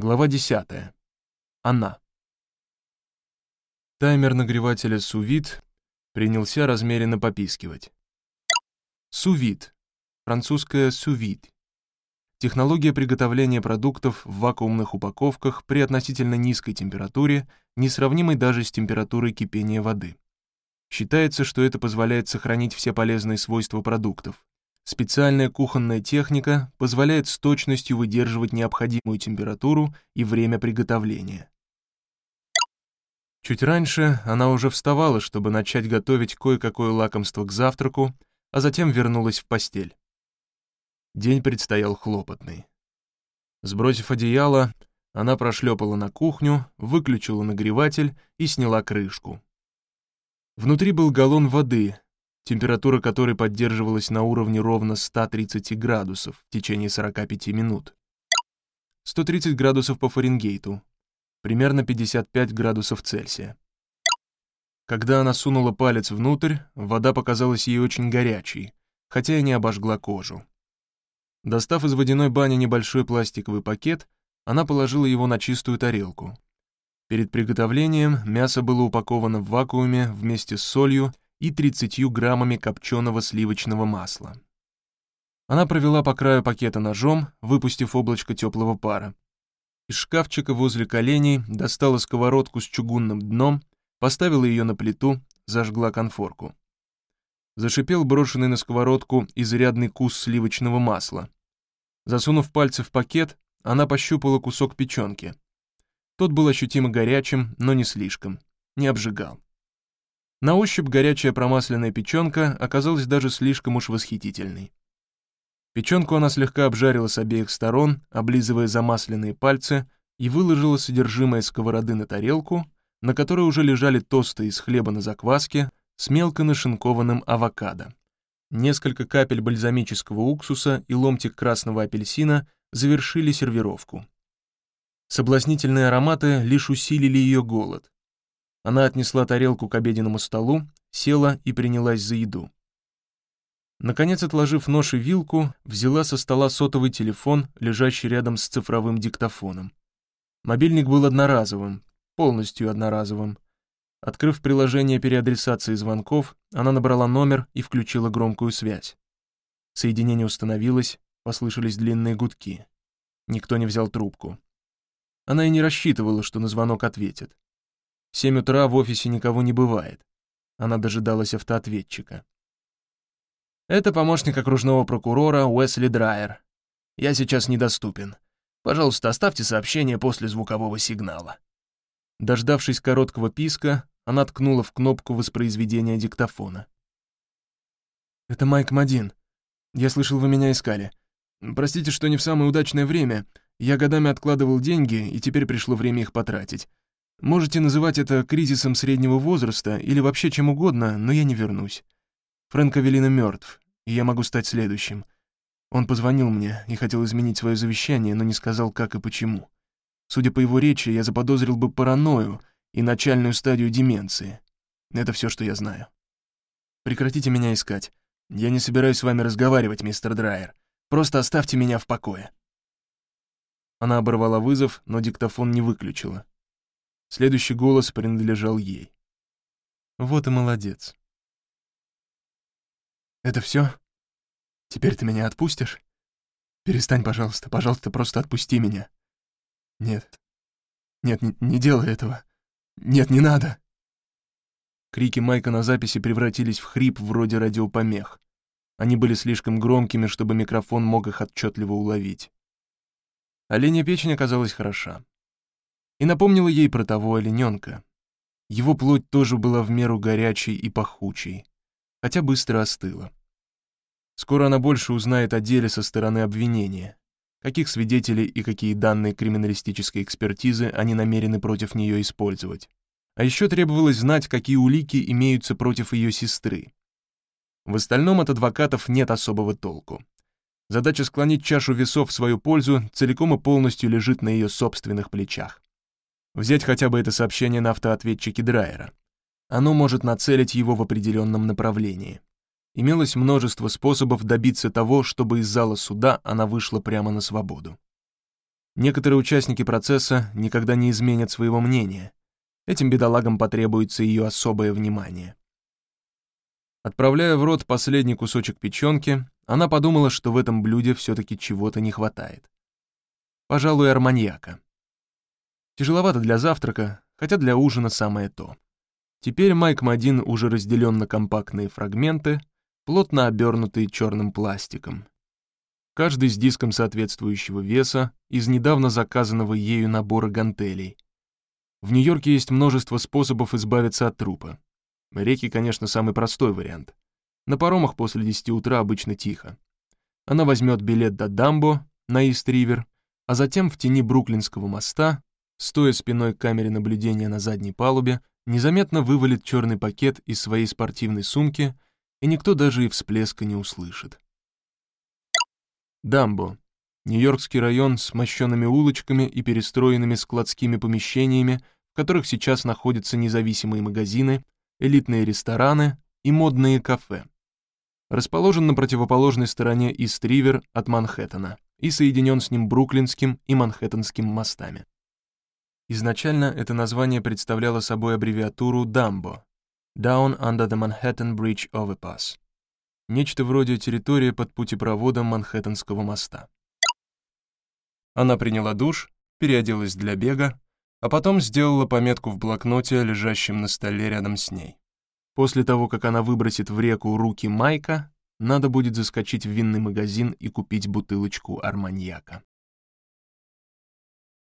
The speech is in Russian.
Глава 10. Она. Таймер нагревателя сувит принялся размеренно попискивать. Сувит. Французское сувит. Технология приготовления продуктов в вакуумных упаковках при относительно низкой температуре, несравнимой даже с температурой кипения воды. Считается, что это позволяет сохранить все полезные свойства продуктов, Специальная кухонная техника позволяет с точностью выдерживать необходимую температуру и время приготовления. Чуть раньше она уже вставала, чтобы начать готовить кое-какое лакомство к завтраку, а затем вернулась в постель. День предстоял хлопотный. Сбросив одеяло, она прошлепала на кухню, выключила нагреватель и сняла крышку. Внутри был галлон воды, температура которой поддерживалась на уровне ровно 130 градусов в течение 45 минут. 130 градусов по Фаренгейту, примерно 55 градусов Цельсия. Когда она сунула палец внутрь, вода показалась ей очень горячей, хотя и не обожгла кожу. Достав из водяной бани небольшой пластиковый пакет, она положила его на чистую тарелку. Перед приготовлением мясо было упаковано в вакууме вместе с солью и 30 граммами копченого сливочного масла. Она провела по краю пакета ножом, выпустив облачко теплого пара. Из шкафчика возле коленей достала сковородку с чугунным дном, поставила ее на плиту, зажгла конфорку. Зашипел брошенный на сковородку изрядный кус сливочного масла. Засунув пальцы в пакет, она пощупала кусок печенки. Тот был ощутимо горячим, но не слишком, не обжигал. На ощупь горячая промасленная печенка оказалась даже слишком уж восхитительной. Печенку она слегка обжарила с обеих сторон, облизывая замасленные пальцы, и выложила содержимое сковороды на тарелку, на которой уже лежали тосты из хлеба на закваске с мелко нашинкованным авокадо. Несколько капель бальзамического уксуса и ломтик красного апельсина завершили сервировку. Соблазнительные ароматы лишь усилили ее голод, она отнесла тарелку к обеденному столу, села и принялась за еду. Наконец, отложив нож и вилку, взяла со стола сотовый телефон, лежащий рядом с цифровым диктофоном. Мобильник был одноразовым, полностью одноразовым. Открыв приложение переадресации звонков, она набрала номер и включила громкую связь. Соединение установилось, послышались длинные гудки. Никто не взял трубку. Она и не рассчитывала, что на звонок ответит. 7 утра в офисе никого не бывает. Она дожидалась автоответчика. «Это помощник окружного прокурора Уэсли Драйер. Я сейчас недоступен. Пожалуйста, оставьте сообщение после звукового сигнала». Дождавшись короткого писка, она ткнула в кнопку воспроизведения диктофона. «Это Майк Мадин. Я слышал, вы меня искали. Простите, что не в самое удачное время. Я годами откладывал деньги, и теперь пришло время их потратить. Можете называть это кризисом среднего возраста или вообще чем угодно, но я не вернусь. Фрэнк Авелина мертв, и я могу стать следующим. Он позвонил мне и хотел изменить свое завещание, но не сказал, как и почему. Судя по его речи, я заподозрил бы паранойю и начальную стадию деменции. Это все, что я знаю. Прекратите меня искать. Я не собираюсь с вами разговаривать, мистер Драйер. Просто оставьте меня в покое. Она оборвала вызов, но диктофон не выключила. Следующий голос принадлежал ей. Вот и молодец. «Это все? Теперь ты меня отпустишь? Перестань, пожалуйста, пожалуйста, просто отпусти меня. Нет, нет, не, не делай этого. Нет, не надо!» Крики Майка на записи превратились в хрип вроде радиопомех. Они были слишком громкими, чтобы микрофон мог их отчетливо уловить. Оленя печень оказалась хороша и напомнила ей про того олененка. Его плоть тоже была в меру горячей и пахучей, хотя быстро остыла. Скоро она больше узнает о деле со стороны обвинения, каких свидетелей и какие данные криминалистической экспертизы они намерены против нее использовать. А еще требовалось знать, какие улики имеются против ее сестры. В остальном от адвокатов нет особого толку. Задача склонить чашу весов в свою пользу целиком и полностью лежит на ее собственных плечах. Взять хотя бы это сообщение на автоответчике Драйера. Оно может нацелить его в определенном направлении. Имелось множество способов добиться того, чтобы из зала суда она вышла прямо на свободу. Некоторые участники процесса никогда не изменят своего мнения. Этим бедолагам потребуется ее особое внимание. Отправляя в рот последний кусочек печенки, она подумала, что в этом блюде все-таки чего-то не хватает. Пожалуй, арманьяка. Тяжеловато для завтрака, хотя для ужина самое то. Теперь Майк Мадин уже разделен на компактные фрагменты, плотно обернутые черным пластиком. Каждый с диском соответствующего веса из недавно заказанного ею набора гантелей. В Нью-Йорке есть множество способов избавиться от трупа. Реки, конечно, самый простой вариант. На паромах после 10 утра обычно тихо. Она возьмет билет до Дамбо на Ист-Ривер, а затем в тени Бруклинского моста, стоя спиной к камере наблюдения на задней палубе, незаметно вывалит черный пакет из своей спортивной сумки, и никто даже и всплеска не услышит. Дамбо. Нью-Йоркский район с мощенными улочками и перестроенными складскими помещениями, в которых сейчас находятся независимые магазины, элитные рестораны и модные кафе. Расположен на противоположной стороне Ист-Ривер от Манхэттена и соединен с ним Бруклинским и Манхэттенским мостами. Изначально это название представляло собой аббревиатуру Дамбо Down under the Manhattan Bridge Overpass. Нечто вроде территории под путепроводом Манхэттенского моста. Она приняла душ, переоделась для бега, а потом сделала пометку в блокноте, лежащем на столе рядом с ней. После того, как она выбросит в реку руки Майка, надо будет заскочить в винный магазин и купить бутылочку арманьяка.